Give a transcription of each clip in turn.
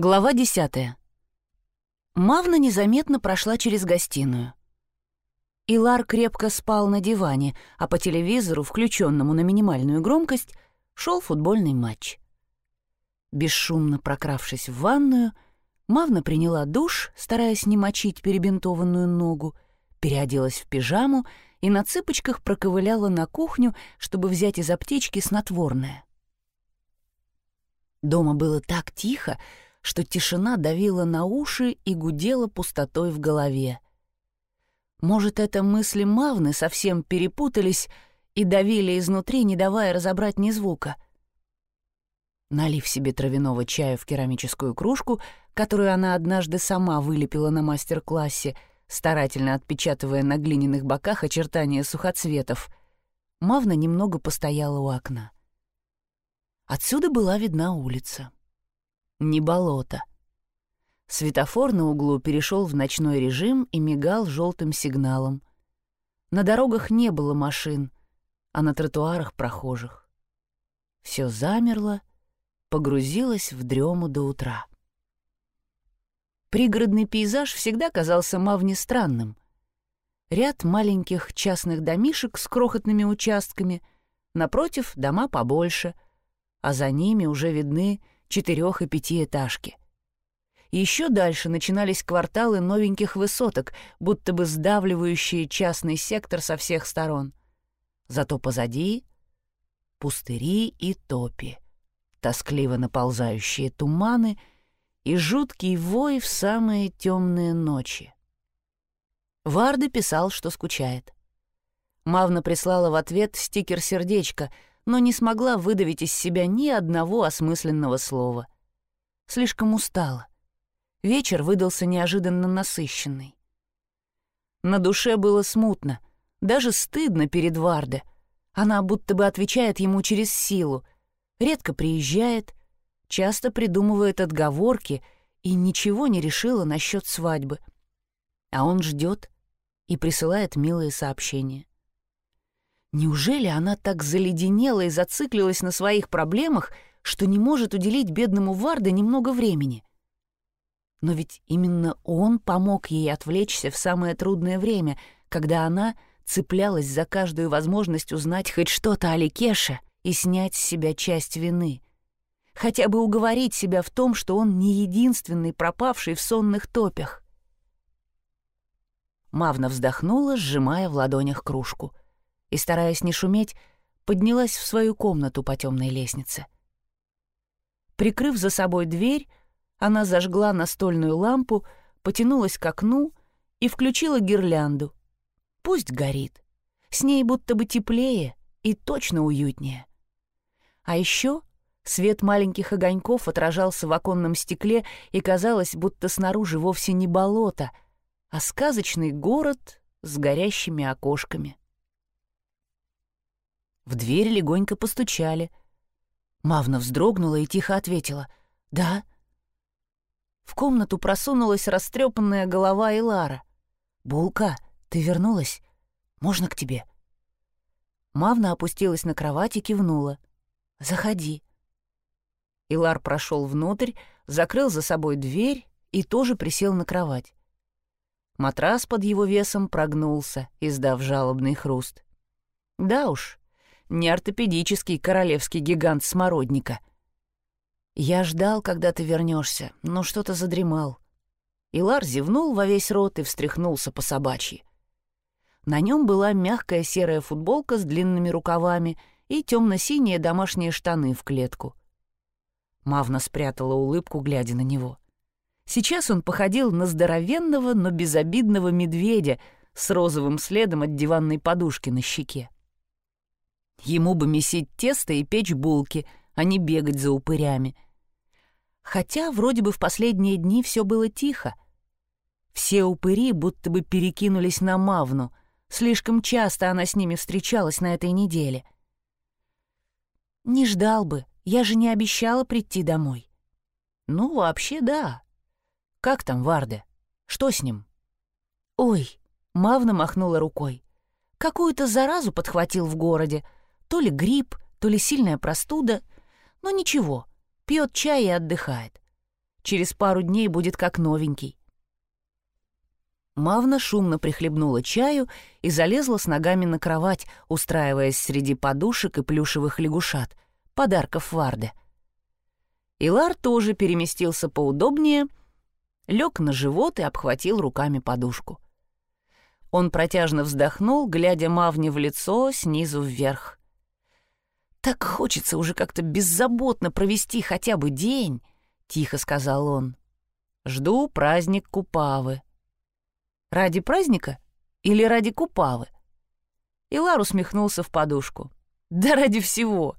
Глава десятая. Мавна незаметно прошла через гостиную. Илар крепко спал на диване, а по телевизору, включенному на минимальную громкость, шел футбольный матч. Бесшумно прокравшись в ванную, Мавна приняла душ, стараясь не мочить перебинтованную ногу, переоделась в пижаму и на цыпочках проковыляла на кухню, чтобы взять из аптечки снотворное. Дома было так тихо, что тишина давила на уши и гудела пустотой в голове. Может, это мысли Мавны совсем перепутались и давили изнутри, не давая разобрать ни звука. Налив себе травяного чая в керамическую кружку, которую она однажды сама вылепила на мастер-классе, старательно отпечатывая на глиняных боках очертания сухоцветов, Мавна немного постояла у окна. Отсюда была видна улица не болото. Светофор на углу перешел в ночной режим и мигал желтым сигналом. На дорогах не было машин, а на тротуарах прохожих. Все замерло, погрузилось в дрему до утра. Пригородный пейзаж всегда казался Мавне странным. Ряд маленьких частных домишек с крохотными участками, напротив — дома побольше, а за ними уже видны четырех- и пятиэтажки. Еще дальше начинались кварталы новеньких высоток, будто бы сдавливающие частный сектор со всех сторон. Зато позади — пустыри и топи, тоскливо наползающие туманы и жуткий вой в самые темные ночи. Варда писал, что скучает. Мавна прислала в ответ стикер-сердечко — но не смогла выдавить из себя ни одного осмысленного слова. Слишком устала. Вечер выдался неожиданно насыщенный. На душе было смутно, даже стыдно перед Варде. Она будто бы отвечает ему через силу, редко приезжает, часто придумывает отговорки и ничего не решила насчет свадьбы. А он ждет и присылает милые сообщения. Неужели она так заледенела и зациклилась на своих проблемах, что не может уделить бедному Варде немного времени? Но ведь именно он помог ей отвлечься в самое трудное время, когда она цеплялась за каждую возможность узнать хоть что-то о Ликеше и снять с себя часть вины. Хотя бы уговорить себя в том, что он не единственный пропавший в сонных топях. Мавна вздохнула, сжимая в ладонях кружку — и, стараясь не шуметь, поднялась в свою комнату по темной лестнице. Прикрыв за собой дверь, она зажгла настольную лампу, потянулась к окну и включила гирлянду. Пусть горит. С ней будто бы теплее и точно уютнее. А еще свет маленьких огоньков отражался в оконном стекле, и казалось, будто снаружи вовсе не болото, а сказочный город с горящими окошками. В дверь легонько постучали. Мавна вздрогнула и тихо ответила «Да». В комнату просунулась растрепанная голова Илара. «Булка, ты вернулась? Можно к тебе?» Мавна опустилась на кровать и кивнула. «Заходи». Илар прошел внутрь, закрыл за собой дверь и тоже присел на кровать. Матрас под его весом прогнулся, издав жалобный хруст. Да уж, не ортопедический королевский гигант смородника. Я ждал, когда ты вернешься, но что-то задремал. Илар зевнул во весь рот и встряхнулся по собачьи. На нем была мягкая серая футболка с длинными рукавами и темно-синие домашние штаны в клетку. Мавна спрятала улыбку, глядя на него. Сейчас он походил на здоровенного, но безобидного медведя с розовым следом от диванной подушки на щеке. Ему бы месить тесто и печь булки, а не бегать за упырями. Хотя вроде бы в последние дни все было тихо. Все упыри будто бы перекинулись на Мавну. Слишком часто она с ними встречалась на этой неделе. «Не ждал бы, я же не обещала прийти домой». «Ну, вообще, да. Как там Варде? Что с ним?» «Ой», — Мавна махнула рукой. «Какую-то заразу подхватил в городе, то ли грипп, то ли сильная простуда. Но ничего, пьет чай и отдыхает. через пару дней будет как новенький. Мавна шумно прихлебнула чаю и залезла с ногами на кровать, устраиваясь среди подушек и плюшевых лягушат, подарков Варде. Илар тоже переместился поудобнее, лег на живот и обхватил руками подушку. Он протяжно вздохнул, глядя Мавне в лицо снизу вверх. «Так хочется уже как-то беззаботно провести хотя бы день», — тихо сказал он. «Жду праздник Купавы». «Ради праздника или ради Купавы?» Илар усмехнулся в подушку. «Да ради всего,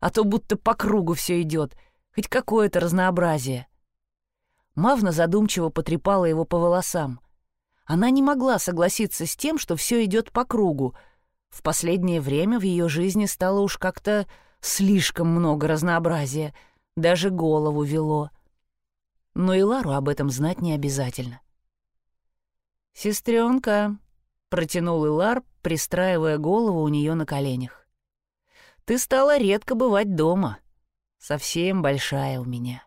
а то будто по кругу все идет, хоть какое-то разнообразие». Мавна задумчиво потрепала его по волосам. Она не могла согласиться с тем, что все идет по кругу — в последнее время в ее жизни стало уж как-то слишком много разнообразия, даже голову вело. Но и Лару об этом знать не обязательно. «Сестренка», — протянул Илар, пристраивая голову у нее на коленях. «Ты стала редко бывать дома. Совсем большая у меня».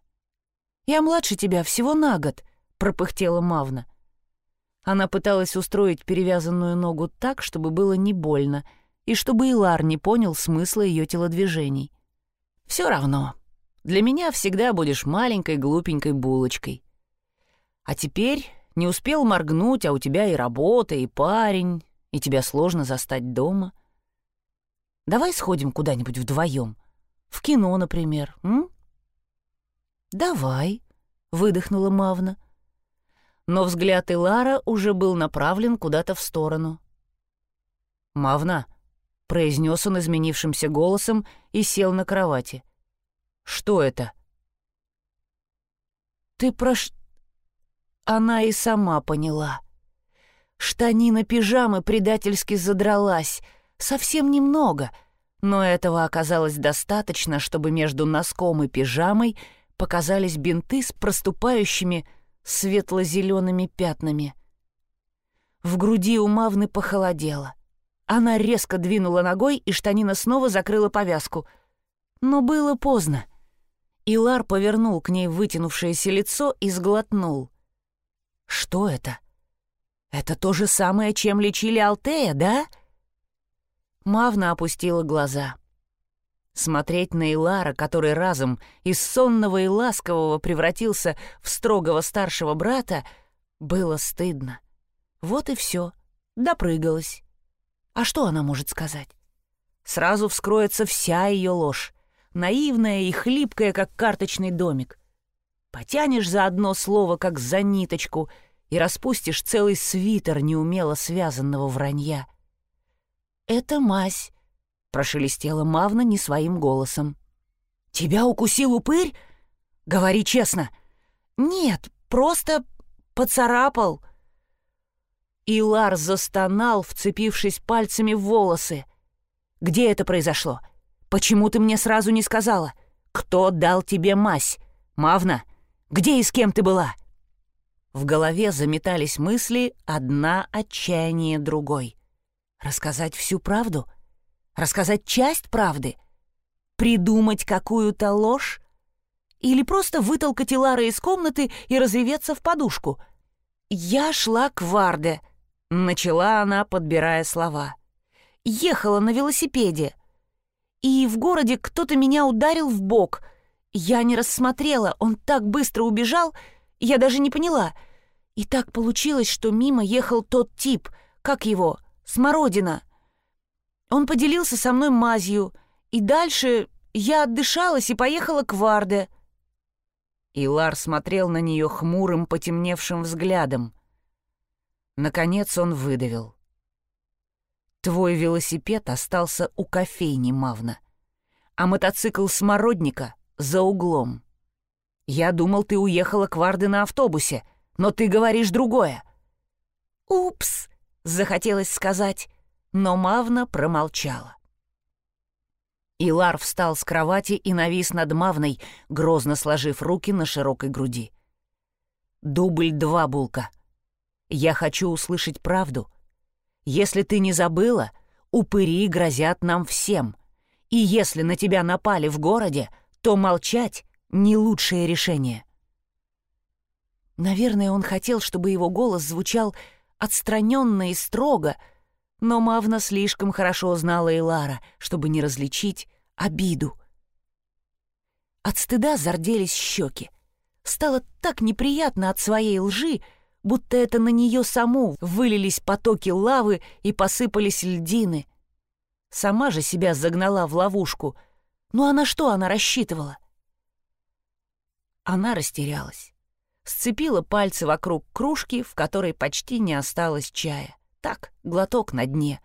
«Я младше тебя всего на год», — пропыхтела Мавна. Она пыталась устроить перевязанную ногу так, чтобы было не больно, и чтобы Илар не понял смысла ее телодвижений. «Все равно. Для меня всегда будешь маленькой глупенькой булочкой. А теперь не успел моргнуть, а у тебя и работа, и парень, и тебя сложно застать дома. Давай сходим куда-нибудь вдвоем. В кино, например, м?» «Давай», — выдохнула Мавна. — но взгляд Илара уже был направлен куда-то в сторону. «Мавна», — произнес он изменившимся голосом и сел на кровати. «Что это?» «Ты прош...» Она и сама поняла. Штанина пижамы предательски задралась, совсем немного, но этого оказалось достаточно, чтобы между носком и пижамой показались бинты с проступающими светло-зелеными пятнами. В груди у Мавны похолодело. Она резко двинула ногой, и штанина снова закрыла повязку. Но было поздно. Илар повернул к ней вытянувшееся лицо и сглотнул. «Что это? Это то же самое, чем лечили Алтея, да?» Мавна опустила глаза. Смотреть на Илара, который разом из сонного и ласкового превратился в строгого старшего брата, было стыдно. Вот и все. Допрыгалась. А что она может сказать? Сразу вскроется вся ее ложь, наивная и хлипкая, как карточный домик. Потянешь за одно слово, как за ниточку, и распустишь целый свитер неумело связанного вранья. Это мазь, — прошелестела Мавна не своим голосом. «Тебя укусил упырь? Говори честно». «Нет, просто поцарапал». Илар застонал, вцепившись пальцами в волосы. «Где это произошло? Почему ты мне сразу не сказала? Кто дал тебе мазь? Мавна, где и с кем ты была?» В голове заметались мысли, одна отчаяние другой. «Рассказать всю правду?» Рассказать часть правды? Придумать какую-то ложь? Или просто вытолкать Илара из комнаты и разреветься в подушку? «Я шла к Варде», — начала она, подбирая слова. «Ехала на велосипеде. И в городе кто-то меня ударил в бок. Я не рассмотрела, он так быстро убежал, я даже не поняла. И так получилось, что мимо ехал тот тип, как его, Смородина. Он поделился со мной мазью, и дальше я отдышалась и поехала к Варде. Илар смотрел на нее хмурым, потемневшим взглядом. Наконец он выдавил. «Твой велосипед остался у кофейни, Мавна, а мотоцикл Смородника за углом. Я думал, ты уехала к Варде на автобусе, но ты говоришь другое». «Упс», — захотелось сказать, но Мавна промолчала. Илар встал с кровати и навис над Мавной, грозно сложив руки на широкой груди. «Дубль два, Булка. Я хочу услышать правду. Если ты не забыла, упыри грозят нам всем. И если на тебя напали в городе, то молчать — не лучшее решение». Наверное, он хотел, чтобы его голос звучал отстраненно и строго, но Мавна слишком хорошо знала Илара, чтобы не различить обиду. От стыда зарделись щеки. Стало так неприятно от своей лжи, будто это на нее саму вылились потоки лавы и посыпались льдины. Сама же себя загнала в ловушку. Ну а на что она рассчитывала? Она растерялась. Сцепила пальцы вокруг кружки, в которой почти не осталось чая. Так, глоток на дне.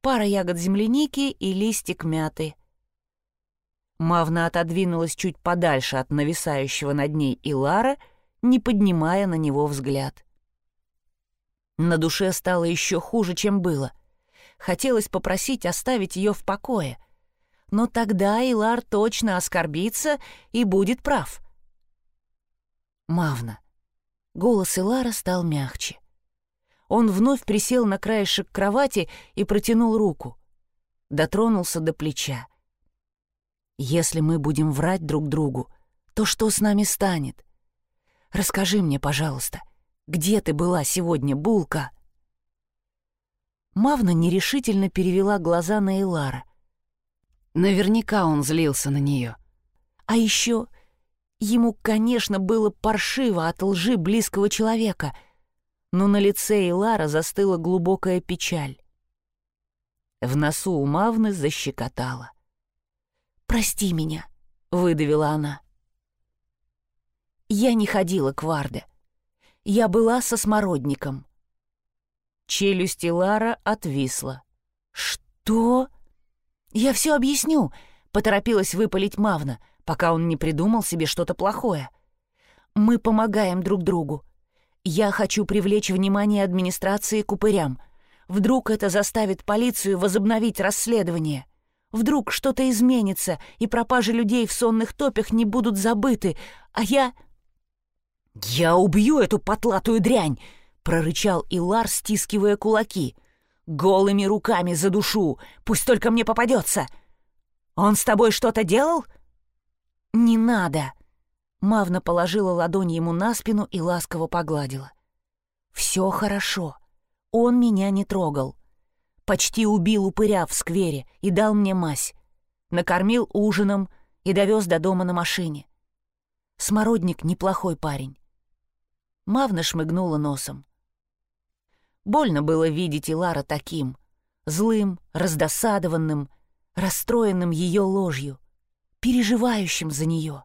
Пара ягод земляники и листик мяты. Мавна отодвинулась чуть подальше от нависающего над ней Илара, не поднимая на него взгляд. На душе стало еще хуже, чем было. Хотелось попросить оставить ее в покое. Но тогда Илар точно оскорбится и будет прав. Мавна. Голос Илара стал мягче. Он вновь присел на краешек кровати и протянул руку. Дотронулся до плеча. «Если мы будем врать друг другу, то что с нами станет? Расскажи мне, пожалуйста, где ты была сегодня, Булка?» Мавна нерешительно перевела глаза на Элара. Наверняка он злился на нее. А еще ему, конечно, было паршиво от лжи близкого человека — но на лице Илара застыла глубокая печаль. В носу у Мавны защекотала. «Прости меня», — выдавила она. «Я не ходила к Варде. Я была со смородником». Челюсть Илара отвисла. «Что?» «Я все объясню», — поторопилась выпалить Мавна, пока он не придумал себе что-то плохое. «Мы помогаем друг другу. Я хочу привлечь внимание администрации к упырям. Вдруг это заставит полицию возобновить расследование. Вдруг что-то изменится, и пропажи людей в сонных топях не будут забыты, а я... «Я убью эту потлатую дрянь!» — прорычал Илар, стискивая кулаки. «Голыми руками за душу! Пусть только мне попадется! Он с тобой что-то делал?» «Не надо!» Мавна положила ладонь ему на спину и ласково погладила. «Все хорошо. Он меня не трогал. Почти убил упыря в сквере и дал мне мазь. Накормил ужином и довез до дома на машине. Смородник неплохой парень». Мавна шмыгнула носом. Больно было видеть Илара таким, злым, раздосадованным, расстроенным ее ложью, переживающим за нее.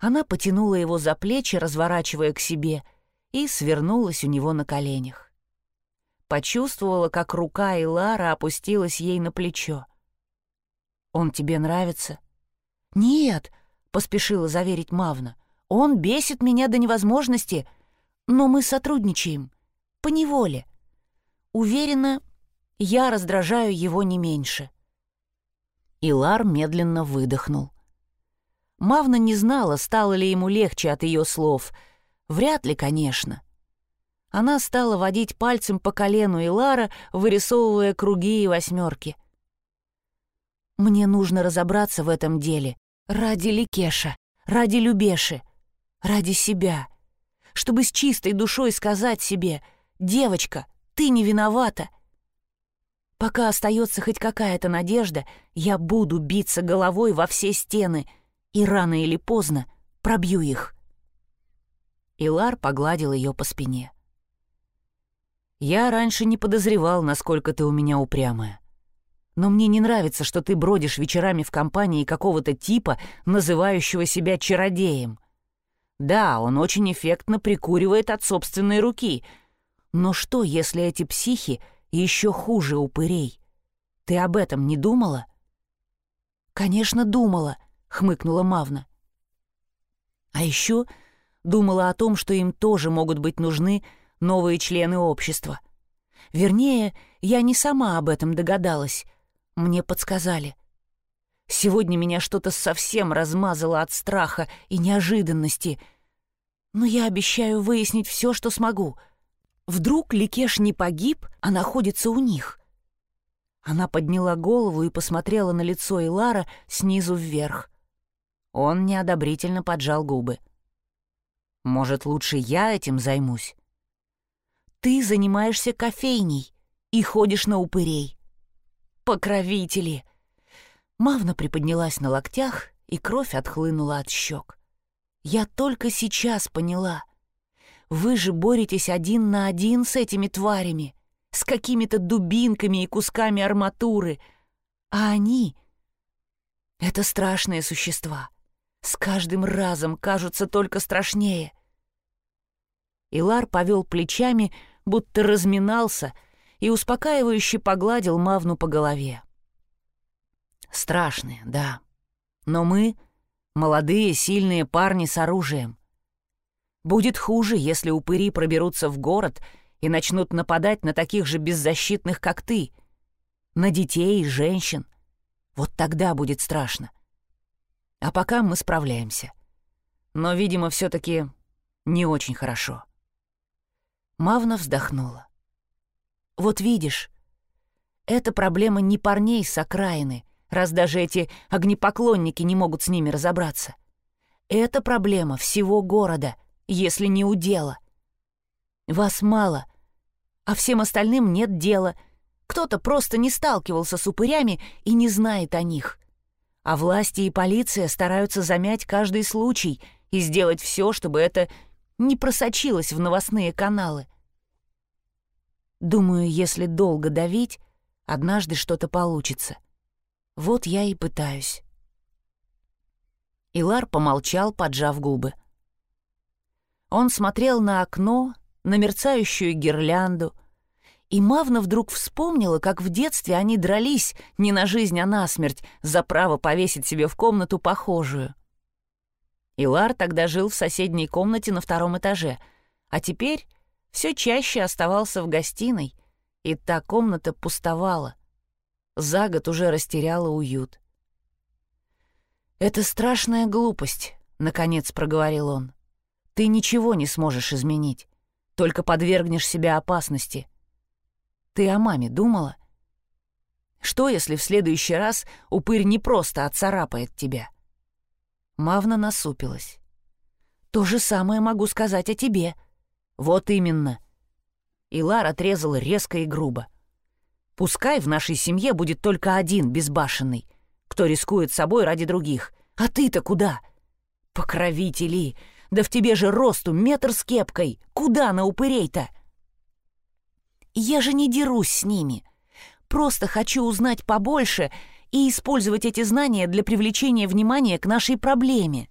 Она потянула его за плечи, разворачивая к себе, и свернулась у него на коленях. Почувствовала, как рука Илара опустилась ей на плечо. «Он тебе нравится?» «Нет», — поспешила заверить Мавна. «Он бесит меня до невозможности, но мы сотрудничаем. По неволе. Уверена, я раздражаю его не меньше». Илар медленно выдохнул. Мавна не знала, стало ли ему легче от ее слов. Вряд ли, конечно. Она стала водить пальцем по колену Илара, вырисовывая круги и восьмерки. «Мне нужно разобраться в этом деле. Ради Ликеша, ради Любеши, ради себя. Чтобы с чистой душой сказать себе «Девочка, ты не виновата». Пока остается хоть какая-то надежда, я буду биться головой во все стены — и рано или поздно пробью их. Илар погладил ее по спине. «Я раньше не подозревал, насколько ты у меня упрямая. Но мне не нравится, что ты бродишь вечерами в компании какого-то типа, называющего себя чародеем. Да, он очень эффектно прикуривает от собственной руки. Но что, если эти психи еще хуже упырей? Ты об этом не думала?» «Конечно, думала», хмыкнула Мавна. А еще думала о том, что им тоже могут быть нужны новые члены общества. Вернее, я не сама об этом догадалась. Мне подсказали. Сегодня меня что-то совсем размазало от страха и неожиданности. Но я обещаю выяснить все, что смогу. Вдруг Ликеш не погиб, а находится у них. Она подняла голову и посмотрела на лицо Илара снизу вверх. Он неодобрительно поджал губы. Может, лучше я этим займусь? Ты занимаешься кофейней и ходишь на упырей. Покровители! Мавна приподнялась на локтях, и кровь отхлынула от щек. Я только сейчас поняла. Вы же боретесь один на один с этими тварями, с какими-то дубинками и кусками арматуры, а они — это страшные существа. С каждым разом кажутся только страшнее. Илар повел плечами, будто разминался, и успокаивающе погладил Мавну по голове. Страшные, да. Но мы — молодые, сильные парни с оружием. Будет хуже, если упыри проберутся в город и начнут нападать на таких же беззащитных, как ты. На детей и женщин. Вот тогда будет страшно. А пока мы справляемся. Но, видимо, все таки не очень хорошо. Мавна вздохнула. «Вот видишь, это проблема не парней с окраины, раз даже эти огнепоклонники не могут с ними разобраться. Это проблема всего города, если не у дела. Вас мало, а всем остальным нет дела. Кто-то просто не сталкивался с упырями и не знает о них. А власти и полиция стараются замять каждый случай и сделать все, чтобы это не просочилось в новостные каналы. Думаю, если долго давить, однажды что-то получится. Вот я и пытаюсь. Илар помолчал, поджав губы. Он смотрел на окно, на мерцающую гирлянду, и Мавна вдруг вспомнила, как в детстве они дрались не на жизнь, а на смерть за право повесить себе в комнату похожую. Илар тогда жил в соседней комнате на втором этаже, а теперь все чаще оставался в гостиной, и та комната пустовала за год уже растеряла уют. «Это страшная глупость», — наконец проговорил он. «Ты ничего не сможешь изменить, только подвергнешь себя опасности. Ты о маме думала? Что, если в следующий раз упырь не просто отцарапает тебя?» Мавна насупилась. «То же самое могу сказать о тебе». «Вот именно». Илар отрезал резко и грубо. Пускай в нашей семье будет только один безбашенный, кто рискует собой ради других. А ты-то куда? Покровители! Да в тебе же росту метр с кепкой. Куда на упырей-то? Я же не дерусь с ними. Просто хочу узнать побольше и использовать эти знания для привлечения внимания к нашей проблеме.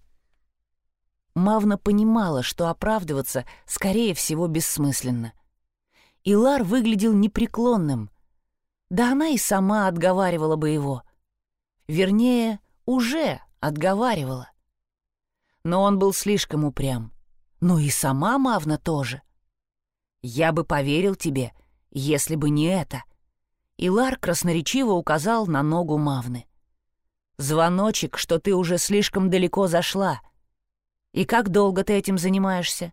Мавна понимала, что оправдываться, скорее всего, бессмысленно. Илар выглядел непреклонным — да она и сама отговаривала бы его. Вернее, уже отговаривала. Но он был слишком упрям. Ну и сама Мавна тоже. «Я бы поверил тебе, если бы не это». Илар красноречиво указал на ногу Мавны. «Звоночек, что ты уже слишком далеко зашла. И как долго ты этим занимаешься?»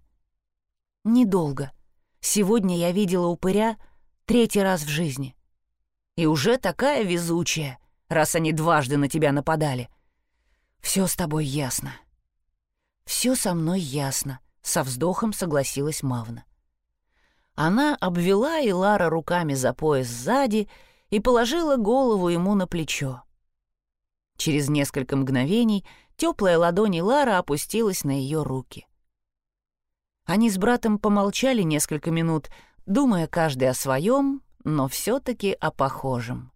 «Недолго. Сегодня я видела упыря третий раз в жизни. И уже такая везучая, раз они дважды на тебя нападали. Все с тобой ясно. Все со мной ясно, со вздохом согласилась Мавна. Она обвела Илара руками за пояс сзади и положила голову ему на плечо. Через несколько мгновений теплая ладонь Илара опустилась на ее руки. Они с братом помолчали несколько минут, думая каждый о своем, но все-таки о похожем.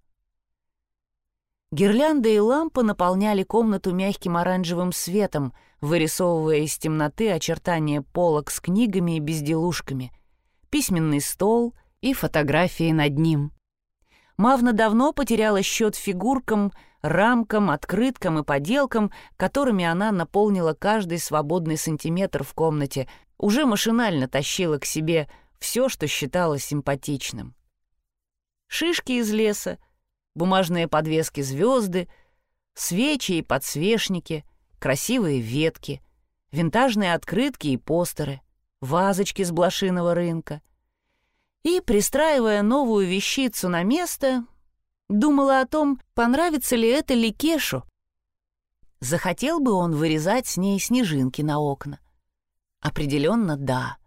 Гирлянды и лампы наполняли комнату мягким оранжевым светом, вырисовывая из темноты очертания полок с книгами и безделушками, письменный стол и фотографии над ним. Мавна давно потеряла счет фигуркам, рамкам, открыткам и поделкам, которыми она наполнила каждый свободный сантиметр в комнате, уже машинально тащила к себе все, что считала симпатичным шишки из леса, бумажные подвески звезды, свечи и подсвечники, красивые ветки, винтажные открытки и постеры, вазочки с блошиного рынка. И, пристраивая новую вещицу на место, думала о том, понравится ли это Ликешу. Захотел бы он вырезать с ней снежинки на окна. Определенно, да.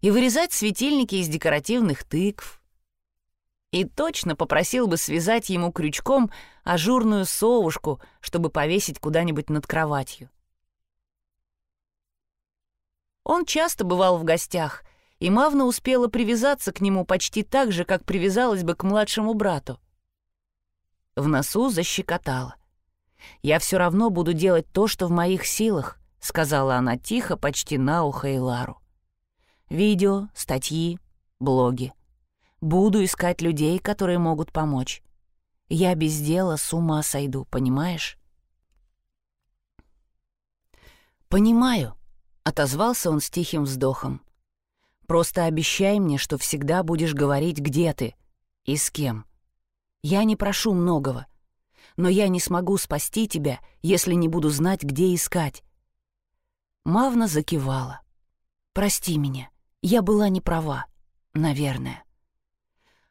И вырезать светильники из декоративных тыкв. И точно попросил бы связать ему крючком ажурную совушку, чтобы повесить куда-нибудь над кроватью. Он часто бывал в гостях, и Мавна успела привязаться к нему почти так же, как привязалась бы к младшему брату. В носу защекотала. «Я все равно буду делать то, что в моих силах», — сказала она тихо, почти на ухо Илару. «Видео, статьи, блоги. Буду искать людей, которые могут помочь. Я без дела с ума сойду, понимаешь?» «Понимаю», Отозвался он с тихим вздохом. «Просто обещай мне, что всегда будешь говорить, где ты и с кем. Я не прошу многого, но я не смогу спасти тебя, если не буду знать, где искать». Мавна закивала. «Прости меня, я была не права, наверное».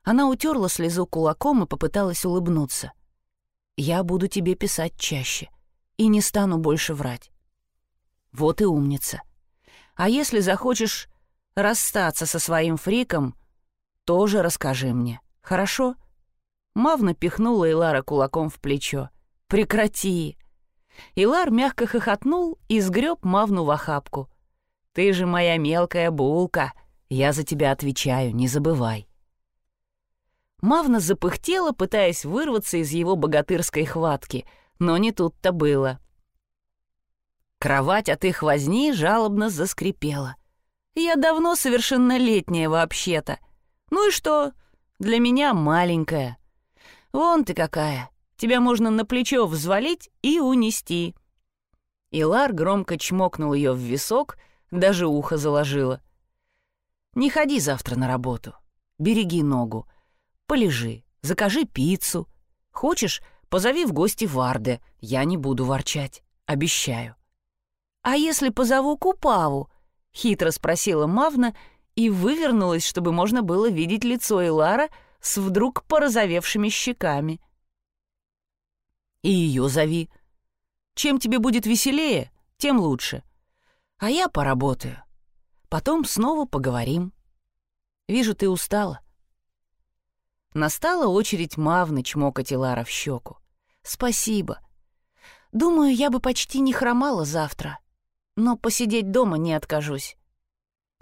Она утерла слезу кулаком и попыталась улыбнуться. «Я буду тебе писать чаще и не стану больше врать. Вот и умница. А если захочешь расстаться со своим фриком, тоже расскажи мне, хорошо?» Мавна пихнула Илара кулаком в плечо. «Прекрати!» Илар мягко хохотнул и сгреб Мавну в охапку. «Ты же моя мелкая булка! Я за тебя отвечаю, не забывай!» Мавна запыхтела, пытаясь вырваться из его богатырской хватки, но не тут-то было. Кровать от их возни жалобно заскрипела. «Я давно совершеннолетняя вообще-то. Ну и что? Для меня маленькая. Вон ты какая. Тебя можно на плечо взвалить и унести». Илар громко чмокнул ее в висок, даже ухо заложила. «Не ходи завтра на работу. Береги ногу. Полежи, закажи пиццу. Хочешь, позови в гости Варде. Я не буду ворчать. Обещаю». «А если позову Купаву?» — хитро спросила Мавна и вывернулась, чтобы можно было видеть лицо Илара с вдруг порозовевшими щеками. «И ее зови. Чем тебе будет веселее, тем лучше. А я поработаю. Потом снова поговорим. Вижу, ты устала». Настала очередь Мавны чмокать Илара в щеку. «Спасибо. Думаю, я бы почти не хромала завтра но посидеть дома не откажусь.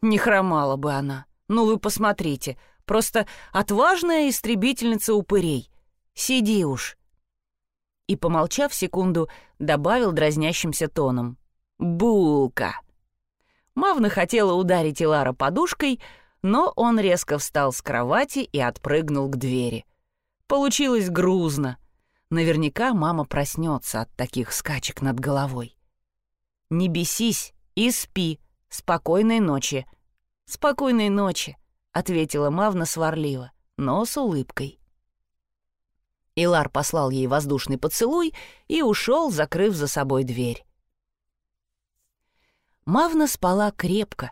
Не хромала бы она. Ну вы посмотрите, просто отважная истребительница упырей. Сиди уж. И, помолчав секунду, добавил дразнящимся тоном. «Булка!» Мавна хотела ударить Илара подушкой, но он резко встал с кровати и отпрыгнул к двери. Получилось грузно. Наверняка мама проснется от таких скачек над головой. Не бесись и спи. Спокойной ночи». «Спокойной ночи», — ответила Мавна сварливо, но с улыбкой. Илар послал ей воздушный поцелуй и ушел, закрыв за собой дверь. Мавна спала крепко.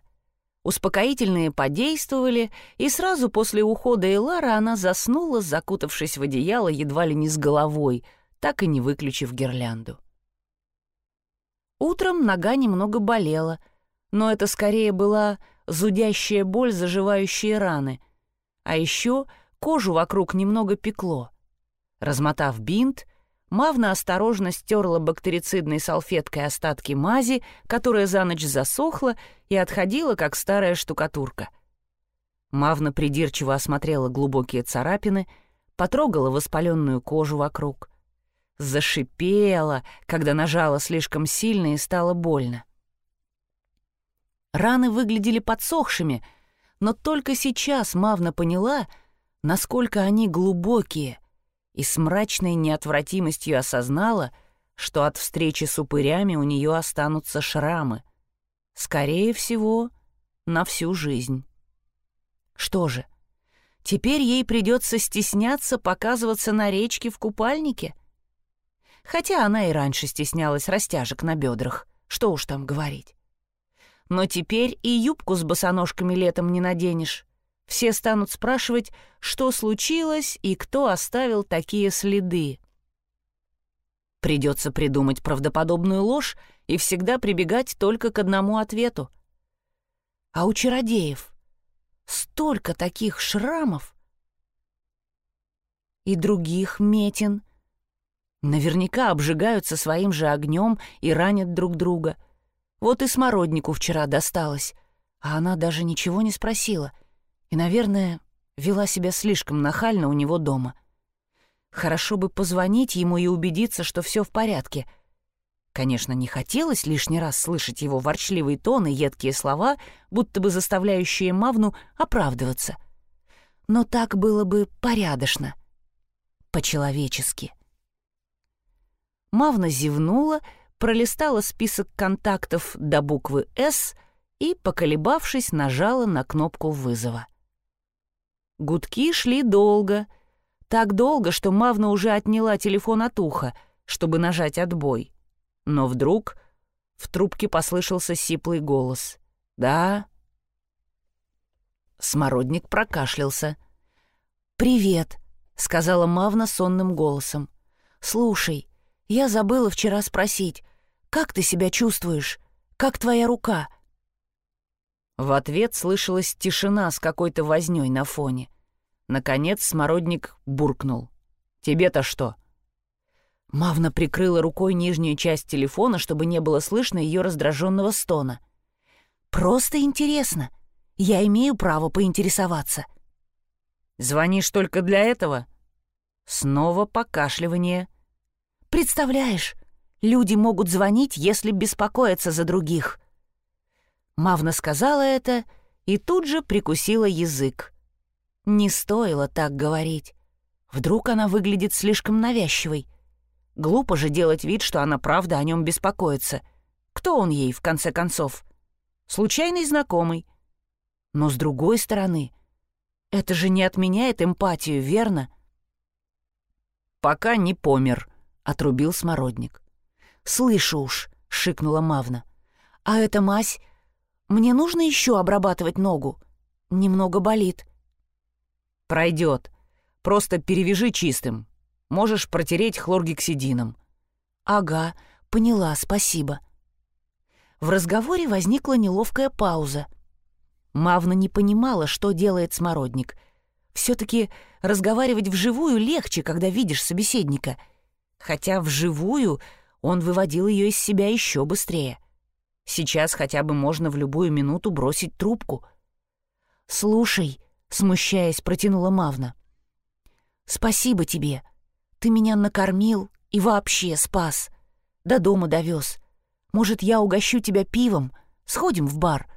Успокоительные подействовали, и сразу после ухода Илара она заснула, закутавшись в одеяло едва ли не с головой, так и не выключив гирлянду. Утром нога немного болела, но это скорее была зудящая боль, заживающие раны. А еще кожу вокруг немного пекло. Размотав бинт, Мавна осторожно стерла бактерицидной салфеткой остатки мази, которая за ночь засохла и отходила, как старая штукатурка. Мавна придирчиво осмотрела глубокие царапины, потрогала воспаленную кожу вокруг зашипела, когда нажала слишком сильно и стало больно. Раны выглядели подсохшими, но только сейчас Мавна поняла, насколько они глубокие, и с мрачной неотвратимостью осознала, что от встречи с упырями у нее останутся шрамы. Скорее всего, на всю жизнь. Что же, теперь ей придется стесняться показываться на речке в купальнике? Хотя она и раньше стеснялась растяжек на бедрах, что уж там говорить. Но теперь и юбку с босоножками летом не наденешь. Все станут спрашивать, что случилось и кто оставил такие следы. Придется придумать правдоподобную ложь и всегда прибегать только к одному ответу. А у чародеев столько таких шрамов и других метин. Наверняка обжигаются своим же огнем и ранят друг друга. Вот и смороднику вчера досталось, а она даже ничего не спросила. И, наверное, вела себя слишком нахально у него дома. Хорошо бы позвонить ему и убедиться, что все в порядке. Конечно, не хотелось лишний раз слышать его ворчливый тон и едкие слова, будто бы заставляющие Мавну оправдываться. Но так было бы порядочно, по-человечески. Мавна зевнула, пролистала список контактов до буквы «С» и, поколебавшись, нажала на кнопку вызова. Гудки шли долго, так долго, что Мавна уже отняла телефон от уха, чтобы нажать отбой. Но вдруг в трубке послышался сиплый голос. «Да?» Смородник прокашлялся. «Привет», — сказала Мавна сонным голосом. «Слушай, я забыла вчера спросить, как ты себя чувствуешь? Как твоя рука?» В ответ слышалась тишина с какой-то вознёй на фоне. Наконец смородник буркнул. «Тебе-то что?» Мавна прикрыла рукой нижнюю часть телефона, чтобы не было слышно ее раздраженного стона. «Просто интересно. Я имею право поинтересоваться». «Звонишь только для этого?» Снова покашливание. «Представляешь, люди могут звонить, если беспокоятся за других». Мавна сказала это и тут же прикусила язык. Не стоило так говорить. Вдруг она выглядит слишком навязчивой. Глупо же делать вид, что она правда о нем беспокоится. Кто он ей, в конце концов? Случайный знакомый. Но с другой стороны, это же не отменяет эмпатию, верно? «Пока не помер», — отрубил смородник. «Слышу уж», — шикнула Мавна. «А эта мазь мне нужно еще обрабатывать ногу? Немного болит». «Пройдет. Просто перевяжи чистым. Можешь протереть хлоргексидином». «Ага, поняла, спасибо». В разговоре возникла неловкая пауза. Мавна не понимала, что делает смородник. Все-таки разговаривать вживую легче, когда видишь собеседника. Хотя вживую он выводил ее из себя еще быстрее. Сейчас хотя бы можно в любую минуту бросить трубку. «Слушай», — смущаясь, протянула Мавна. «Спасибо тебе. Ты меня накормил и вообще спас. До дома довез. Может, я угощу тебя пивом? Сходим в бар.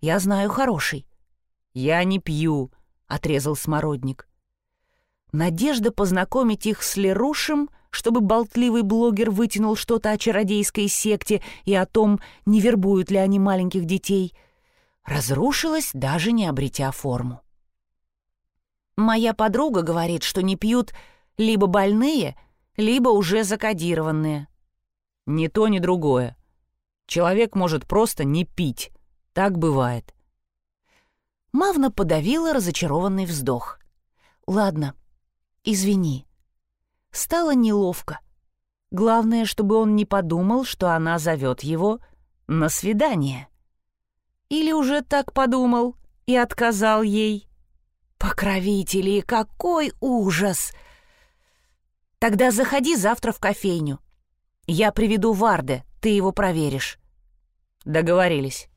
Я знаю хороший». «Я не пью», — отрезал Смородник. Надежда познакомить их с Лерушем — чтобы болтливый блогер вытянул что-то о чародейской секте и о том, не вербуют ли они маленьких детей, разрушилась, даже не обретя форму. Моя подруга говорит, что не пьют либо больные, либо уже закодированные. Ни то, ни другое. Человек может просто не пить. Так бывает. Мавна подавила разочарованный вздох. «Ладно, извини. Стало неловко. Главное, чтобы он не подумал, что она зовет его на свидание. Или уже так подумал и отказал ей. Покровители, какой ужас! Тогда заходи завтра в кофейню. Я приведу Варде, ты его проверишь. Договорились.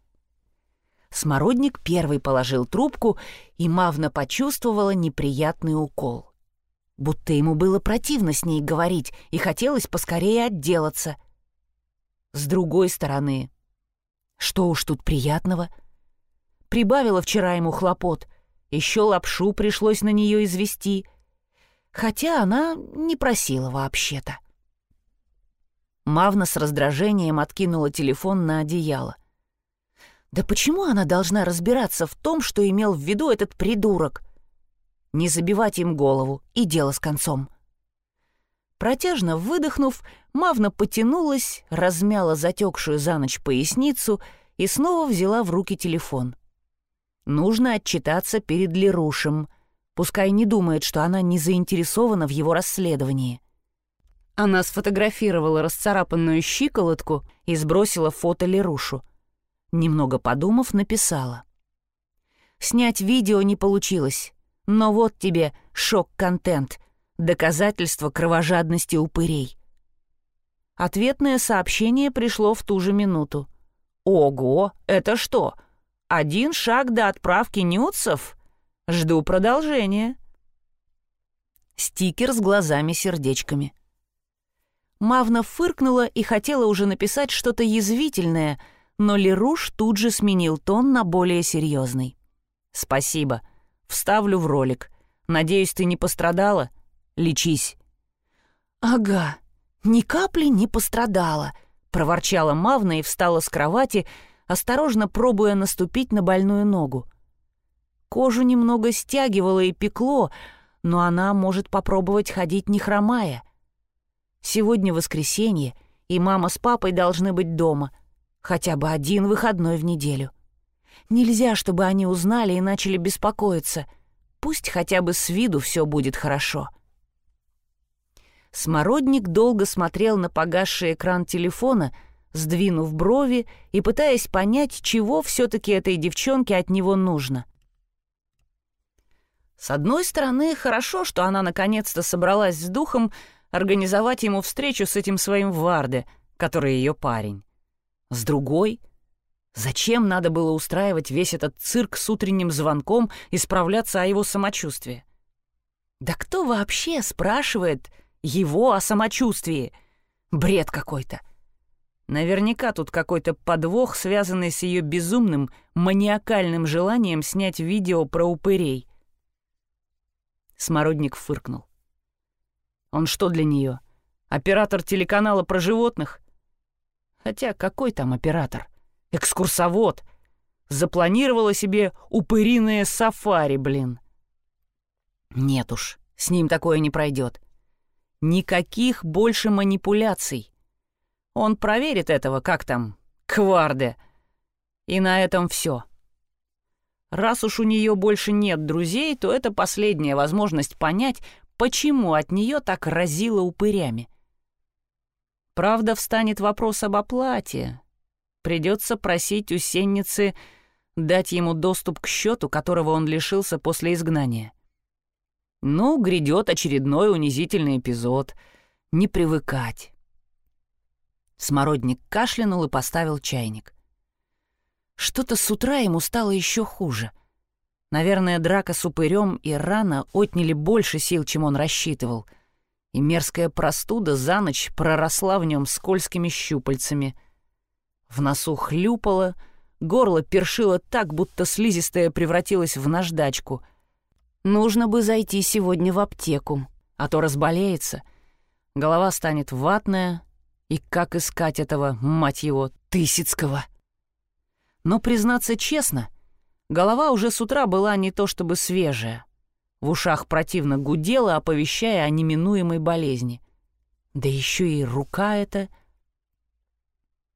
Смородник первый положил трубку, и Мавна почувствовала неприятный укол будто ему было противно с ней говорить и хотелось поскорее отделаться. С другой стороны, что уж тут приятного? Прибавила вчера ему хлопот, еще лапшу пришлось на нее извести, хотя она не просила вообще-то. Мавна с раздражением откинула телефон на одеяло. Да почему она должна разбираться в том, что имел в виду этот придурок? Не забивать им голову, и дело с концом. Протяжно выдохнув, Мавна потянулась, размяла затекшую за ночь поясницу и снова взяла в руки телефон. Нужно отчитаться перед Лерушем, пускай не думает, что она не заинтересована в его расследовании. Она сфотографировала расцарапанную щиколотку и сбросила фото Лерушу. Немного подумав, написала — Снять видео не получилось. Но вот тебе шок-контент, доказательство кровожадности упырей. Ответное сообщение пришло в ту же минуту. «Ого, это что? Один шаг до отправки нюцев? Жду продолжения». Стикер с глазами-сердечками. Мавна фыркнула и хотела уже написать что-то язвительное, но Леруш тут же сменил тон на более серьезный. «Спасибо. Вставлю в ролик. Надеюсь, ты не пострадала? Лечись». «Ага, ни капли не пострадала», — проворчала Мавна и встала с кровати, осторожно пробуя наступить на больную ногу. Кожу немного стягивало и пекло, но она может попробовать ходить не хромая. Сегодня воскресенье, и мама с папой должны быть дома, хотя бы один выходной в неделю. Нельзя, чтобы они узнали и начали беспокоиться. Пусть хотя бы с виду все будет хорошо. Смородник долго смотрел на погасший экран телефона, сдвинув брови и пытаясь понять, чего все-таки этой девчонке от него нужно. С одной стороны, хорошо, что она наконец-то собралась с духом организовать ему встречу с этим своим Варде, который ее парень. С другой — Зачем надо было устраивать весь этот цирк с утренним звонком и справляться о его самочувствии? Да кто вообще спрашивает его о самочувствии? Бред какой-то. Наверняка тут какой-то подвох, связанный с ее безумным, маниакальным желанием снять видео про упырей. Смородник фыркнул. Он что для нее? Оператор телеканала про животных? Хотя какой там оператор? Экскурсовод. Запланировала себе упыриное сафари, блин. Нет уж, с ним такое не пройдет. Никаких больше манипуляций. Он проверит этого, как там, Кварде. И на этом все. Раз уж у нее больше нет друзей, то это последняя возможность понять, почему от нее так разило упырями. Правда, встанет вопрос об оплате, Придется просить у сенницы дать ему доступ к счету, которого он лишился после изгнания. Ну, грядет очередной унизительный эпизод. Не привыкать. Смородник кашлянул и поставил чайник. Что-то с утра ему стало еще хуже. Наверное, драка с упырем и рана отняли больше сил, чем он рассчитывал, и мерзкая простуда за ночь проросла в нем скользкими щупальцами — в носу хлюпало, горло першило так, будто слизистая превратилась в наждачку. Нужно бы зайти сегодня в аптеку, а то разболеется. Голова станет ватная, и как искать этого, мать его, Тысяцкого? Но, признаться честно, голова уже с утра была не то чтобы свежая. В ушах противно гудела, оповещая о неминуемой болезни. Да еще и рука эта —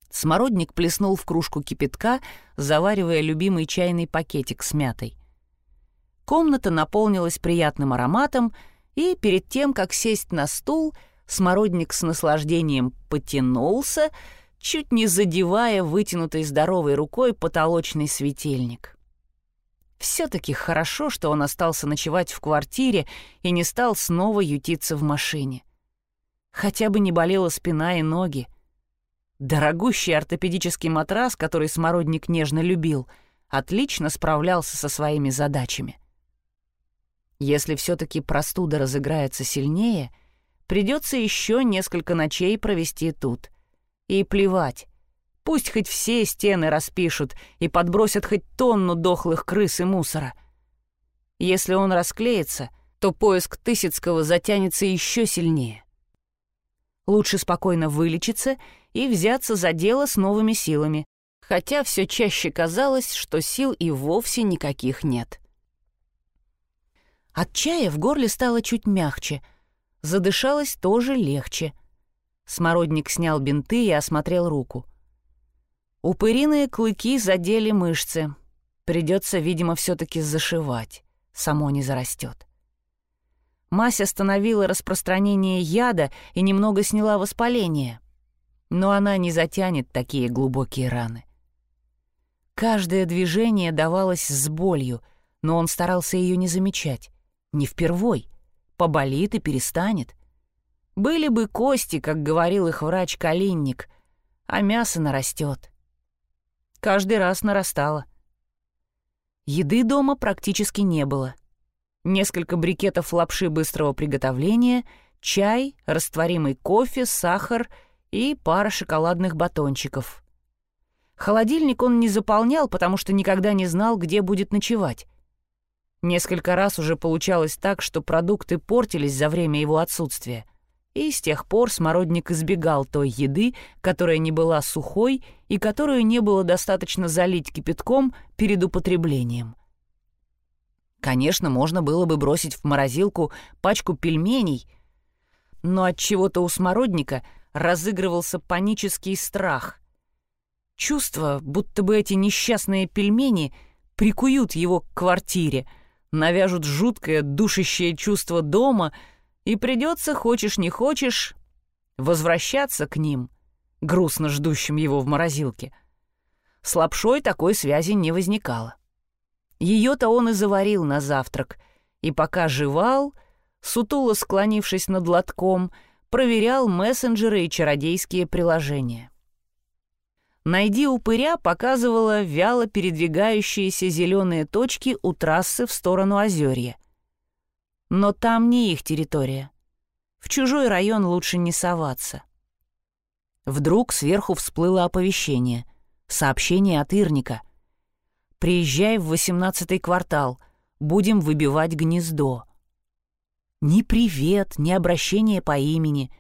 Смородник плеснул в кружку кипятка, заваривая любимый чайный пакетик с мятой. Комната наполнилась приятным ароматом, и перед тем, как сесть на стул, Смородник с наслаждением потянулся, чуть не задевая вытянутой здоровой рукой потолочный светильник. Все-таки хорошо, что он остался ночевать в квартире и не стал снова ютиться в машине. Хотя бы не болела спина и ноги. Дорогущий ортопедический матрас, который Смородник нежно любил, отлично справлялся со своими задачами. Если все-таки простуда разыграется сильнее, придется еще несколько ночей провести тут. И плевать. Пусть хоть все стены распишут и подбросят хоть тонну дохлых крыс и мусора. Если он расклеится, то поиск Тысяцкого затянется еще сильнее. Лучше спокойно вылечиться и взяться за дело с новыми силами, хотя все чаще казалось, что сил и вовсе никаких нет. От чая в горле стало чуть мягче, задышалось тоже легче. Смородник снял бинты и осмотрел руку. Упыриные клыки задели мышцы. Придется, видимо, все-таки зашивать. Само не зарастет. Мась остановила распространение яда и немного сняла воспаление. Но она не затянет такие глубокие раны. Каждое движение давалось с болью, но он старался ее не замечать. Не впервой. Поболит и перестанет. Были бы кости, как говорил их врач Калинник, а мясо нарастет. Каждый раз нарастало. Еды дома практически не было. Несколько брикетов лапши быстрого приготовления, чай, растворимый кофе, сахар и пара шоколадных батончиков. Холодильник он не заполнял, потому что никогда не знал, где будет ночевать. Несколько раз уже получалось так, что продукты портились за время его отсутствия — и с тех пор смородник избегал той еды, которая не была сухой и которую не было достаточно залить кипятком перед употреблением. Конечно, можно было бы бросить в морозилку пачку пельменей, но от чего-то у смородника разыгрывался панический страх. Чувство, будто бы эти несчастные пельмени прикуют его к квартире, навяжут жуткое душащее чувство дома — и придется, хочешь не хочешь, возвращаться к ним, грустно ждущим его в морозилке. С лапшой такой связи не возникало. Ее-то он и заварил на завтрак, и пока жевал, сутуло склонившись над лотком, проверял мессенджеры и чародейские приложения. «Найди упыря» показывала вяло передвигающиеся зеленые точки у трассы в сторону Озерья — но там не их территория. В чужой район лучше не соваться. Вдруг сверху всплыло оповещение. Сообщение от Ирника. «Приезжай в восемнадцатый квартал. Будем выбивать гнездо». Ни привет, ни обращение по имени.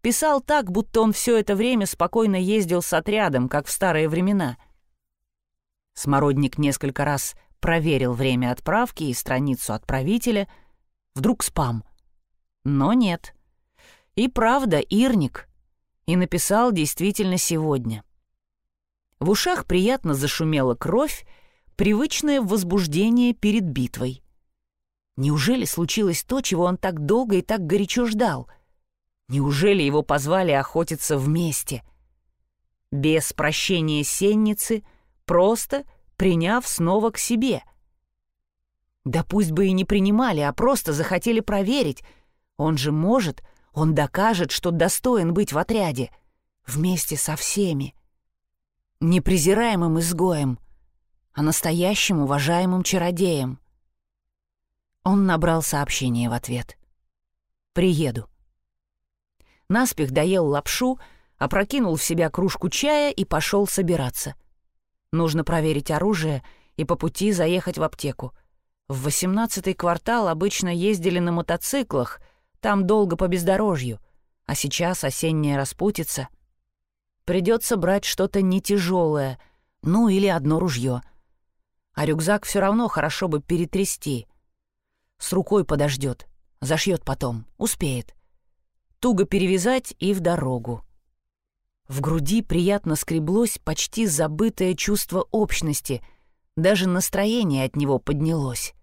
Писал так, будто он все это время спокойно ездил с отрядом, как в старые времена. Смородник несколько раз проверил время отправки и страницу отправителя — Вдруг спам. Но нет. И правда, Ирник. И написал действительно сегодня. В ушах приятно зашумела кровь, привычное возбуждение перед битвой. Неужели случилось то, чего он так долго и так горячо ждал? Неужели его позвали охотиться вместе? Без прощения сенницы, просто приняв снова к себе — да пусть бы и не принимали, а просто захотели проверить. Он же может, он докажет, что достоин быть в отряде. Вместе со всеми. Не презираемым изгоем, а настоящим уважаемым чародеем. Он набрал сообщение в ответ. «Приеду». Наспех доел лапшу, опрокинул в себя кружку чая и пошел собираться. Нужно проверить оружие и по пути заехать в аптеку. В восемнадцатый квартал обычно ездили на мотоциклах, там долго по бездорожью, а сейчас осенняя распутица. Придется брать что-то не тяжелое, ну или одно ружье. А рюкзак все равно хорошо бы перетрясти. С рукой подождет, зашьет потом, успеет. Туго перевязать и в дорогу. В груди приятно скреблось почти забытое чувство общности — даже настроение от него поднялось.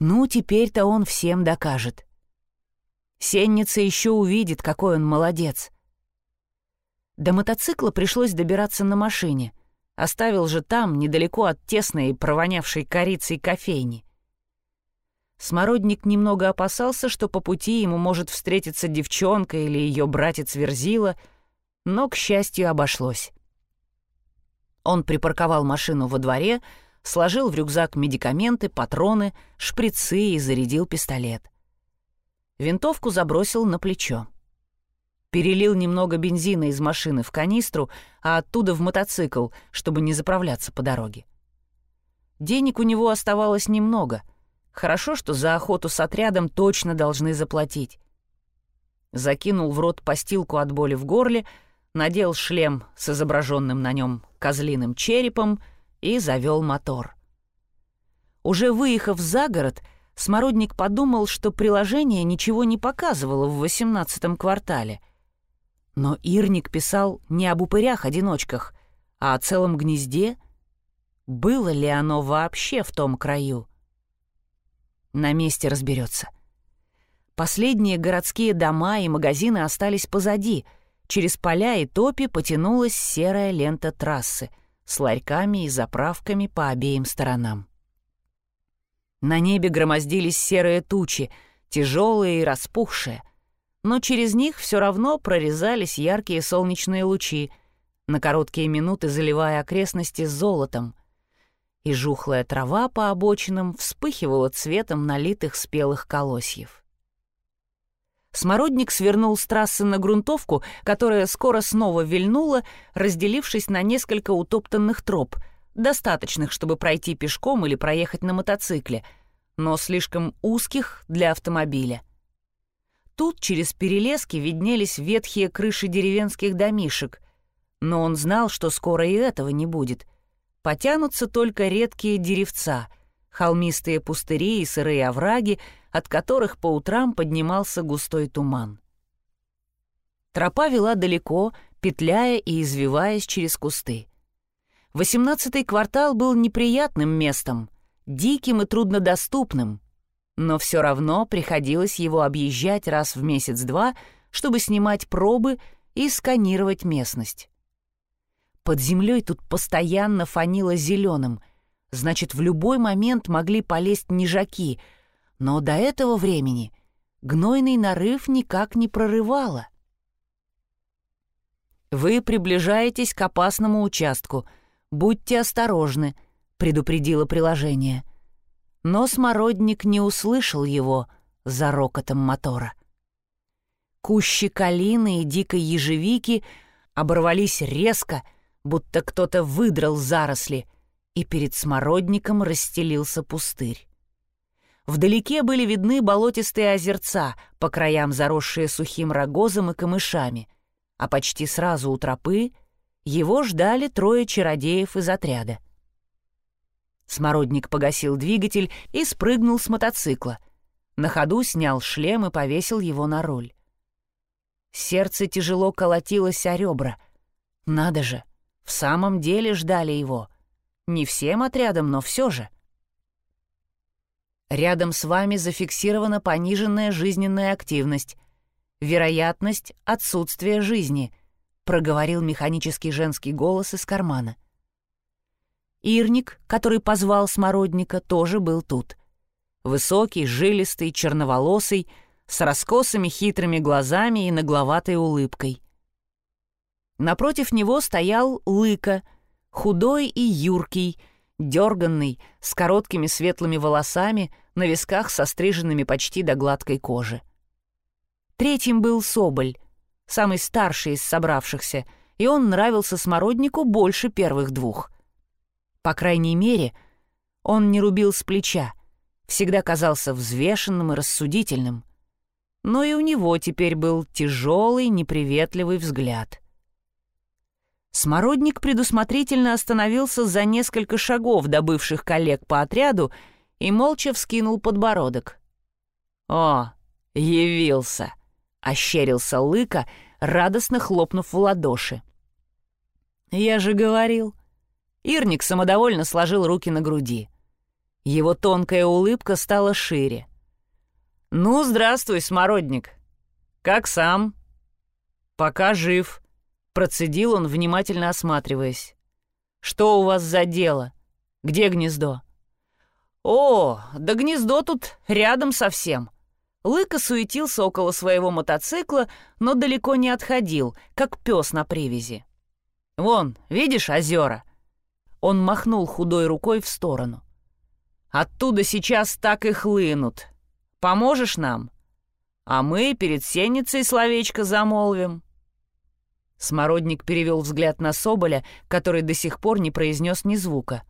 Ну, теперь-то он всем докажет. Сенница еще увидит, какой он молодец. До мотоцикла пришлось добираться на машине. Оставил же там, недалеко от тесной, провонявшей корицей кофейни. Смородник немного опасался, что по пути ему может встретиться девчонка или ее братец Верзила, но, к счастью, обошлось. Он припарковал машину во дворе, сложил в рюкзак медикаменты, патроны, шприцы и зарядил пистолет. Винтовку забросил на плечо. Перелил немного бензина из машины в канистру, а оттуда в мотоцикл, чтобы не заправляться по дороге. Денег у него оставалось немного. Хорошо, что за охоту с отрядом точно должны заплатить. Закинул в рот постилку от боли в горле, надел шлем с изображенным на нем козлиным черепом — и завел мотор. Уже выехав за город, Смородник подумал, что приложение ничего не показывало в восемнадцатом квартале. Но Ирник писал не об упырях-одиночках, а о целом гнезде. Было ли оно вообще в том краю? На месте разберется. Последние городские дома и магазины остались позади. Через поля и топи потянулась серая лента трассы — с ларьками и заправками по обеим сторонам. На небе громоздились серые тучи, тяжелые и распухшие, но через них все равно прорезались яркие солнечные лучи, на короткие минуты заливая окрестности золотом, и жухлая трава по обочинам вспыхивала цветом налитых спелых колосьев. Смородник свернул с трассы на грунтовку, которая скоро снова вильнула, разделившись на несколько утоптанных троп, достаточных, чтобы пройти пешком или проехать на мотоцикле, но слишком узких для автомобиля. Тут через перелески виднелись ветхие крыши деревенских домишек, но он знал, что скоро и этого не будет. Потянутся только редкие деревца, холмистые пустыри и сырые овраги, от которых по утрам поднимался густой туман. Тропа вела далеко, петляя и извиваясь через кусты. Восемнадцатый квартал был неприятным местом, диким и труднодоступным, но все равно приходилось его объезжать раз в месяц-два, чтобы снимать пробы и сканировать местность. Под землей тут постоянно фанило зеленым, значит, в любой момент могли полезть нежаки, но до этого времени гнойный нарыв никак не прорывало. «Вы приближаетесь к опасному участку. Будьте осторожны», — предупредило приложение. Но смородник не услышал его за рокотом мотора. Кущи калины и дикой ежевики оборвались резко — будто кто-то выдрал заросли, и перед смородником расстелился пустырь. Вдалеке были видны болотистые озерца, по краям заросшие сухим рогозом и камышами, а почти сразу у тропы его ждали трое чародеев из отряда. Смородник погасил двигатель и спрыгнул с мотоцикла. На ходу снял шлем и повесил его на руль. Сердце тяжело колотилось о ребра. Надо же, в самом деле ждали его. Не всем отрядом, но все же. Рядом с вами зафиксирована пониженная жизненная активность. Вероятность отсутствия жизни, проговорил механический женский голос из кармана. Ирник, который позвал Смородника, тоже был тут. Высокий, жилистый, черноволосый, с раскосыми хитрыми глазами и нагловатой улыбкой. Напротив него стоял Лыка, худой и юркий, дерганный, с короткими светлыми волосами, на висках состриженными почти до гладкой кожи. Третьим был Соболь, самый старший из собравшихся, и он нравился Смороднику больше первых двух. По крайней мере, он не рубил с плеча, всегда казался взвешенным и рассудительным. Но и у него теперь был тяжелый, неприветливый взгляд — Смородник предусмотрительно остановился за несколько шагов до бывших коллег по отряду и молча вскинул подбородок. «О, явился!» — ощерился Лыка, радостно хлопнув в ладоши. «Я же говорил». Ирник самодовольно сложил руки на груди. Его тонкая улыбка стала шире. «Ну, здравствуй, Смородник. Как сам?» «Пока жив», Процедил он, внимательно осматриваясь. «Что у вас за дело? Где гнездо?» «О, да гнездо тут рядом совсем». Лыка суетился около своего мотоцикла, но далеко не отходил, как пес на привязи. «Вон, видишь озера?» Он махнул худой рукой в сторону. «Оттуда сейчас так и хлынут. Поможешь нам? А мы перед сенницей словечко замолвим». Смородник перевел взгляд на Соболя, который до сих пор не произнес ни звука.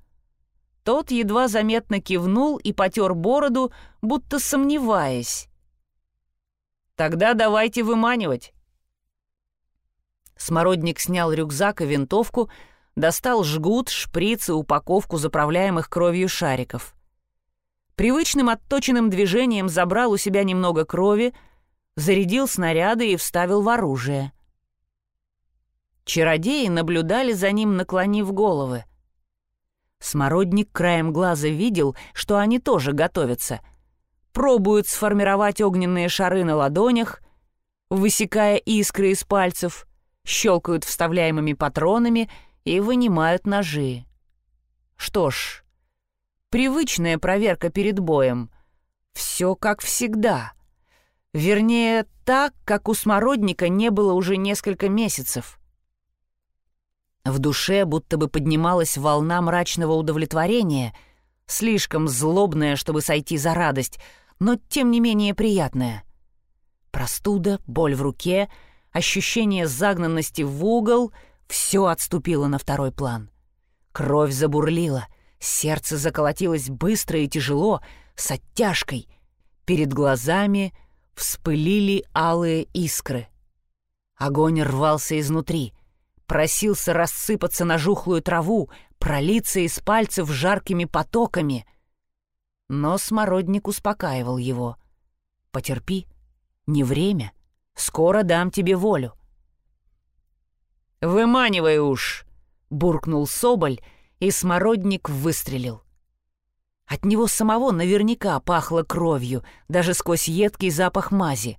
Тот едва заметно кивнул и потер бороду, будто сомневаясь. «Тогда давайте выманивать». Смородник снял рюкзак и винтовку, достал жгут, шприц и упаковку заправляемых кровью шариков. Привычным отточенным движением забрал у себя немного крови, зарядил снаряды и вставил в оружие — Чародеи наблюдали за ним, наклонив головы. Смородник краем глаза видел, что они тоже готовятся. Пробуют сформировать огненные шары на ладонях, высекая искры из пальцев, щелкают вставляемыми патронами и вынимают ножи. Что ж, Привычная проверка перед боем. Все как всегда. Вернее, так, как у смородника не было уже несколько месяцев. В душе будто бы поднималась волна мрачного удовлетворения, слишком злобная, чтобы сойти за радость, но тем не менее приятная. Простуда, боль в руке, ощущение загнанности в угол — все отступило на второй план. Кровь забурлила, сердце заколотилось быстро и тяжело, с оттяжкой. Перед глазами вспылили алые искры. Огонь рвался изнутри, просился рассыпаться на жухлую траву, пролиться из пальцев жаркими потоками. Но смородник успокаивал его. «Потерпи, не время, скоро дам тебе волю. «Выманивай уж!» — буркнул Соболь, и смородник выстрелил. От него самого наверняка пахло кровью, даже сквозь едкий запах мази.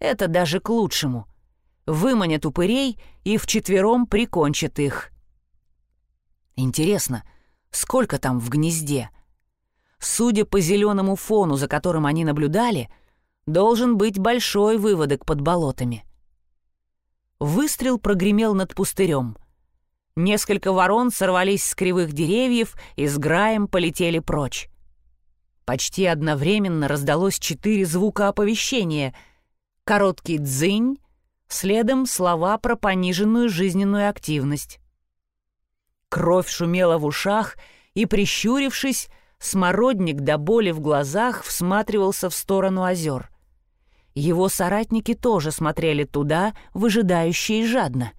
Это даже к лучшему. Выманят упырей и вчетвером прикончат их. Интересно, сколько там в гнезде? Судя по зеленому фону, за которым они наблюдали, должен быть большой выводок под болотами. Выстрел прогремел над пустырем. Несколько ворон сорвались с кривых деревьев и с граем полетели прочь. Почти одновременно раздалось четыре звука оповещения. Короткий дзынь, следом слова про пониженную жизненную активность. Кровь шумела в ушах, и, прищурившись, смородник до боли в глазах всматривался в сторону озер — его соратники тоже смотрели туда, выжидающие жадно.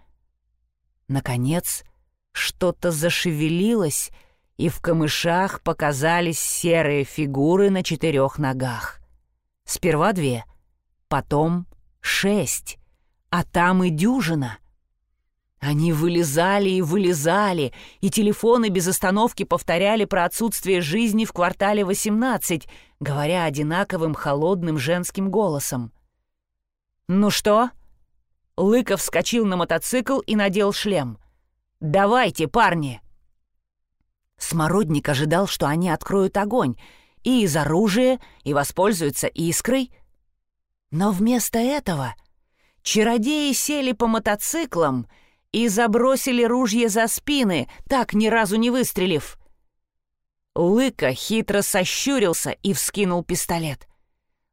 Наконец, что-то зашевелилось, и в камышах показались серые фигуры на четырех ногах. Сперва две, потом шесть, а там и дюжина. Они вылезали и вылезали, и телефоны без остановки повторяли про отсутствие жизни в квартале 18, говоря одинаковым холодным женским голосом. «Ну что?» Лыков вскочил на мотоцикл и надел шлем. «Давайте, парни!» Смородник ожидал, что они откроют огонь и из оружия, и воспользуются искрой. Но вместо этого чародеи сели по мотоциклам — и забросили ружье за спины, так ни разу не выстрелив. Лыка хитро сощурился и вскинул пистолет.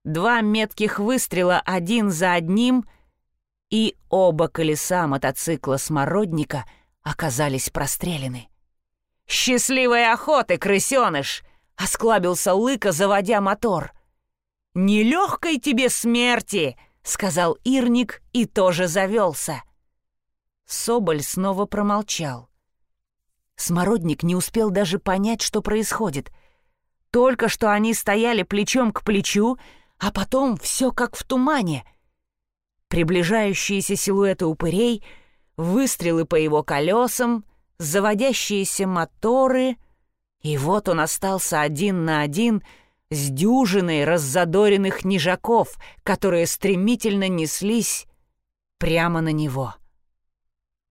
Два метких выстрела один за одним, и оба колеса мотоцикла смородника оказались прострелены. «Счастливой охоты, крысеныш!» — осклабился Лыка, заводя мотор. «Нелегкой тебе смерти!» — сказал Ирник и тоже завелся. Соболь снова промолчал. Смородник не успел даже понять, что происходит. Только что они стояли плечом к плечу, а потом все как в тумане. Приближающиеся силуэты упырей, выстрелы по его колесам, заводящиеся моторы, и вот он остался один на один с дюжиной раззадоренных нежаков, которые стремительно неслись прямо на него.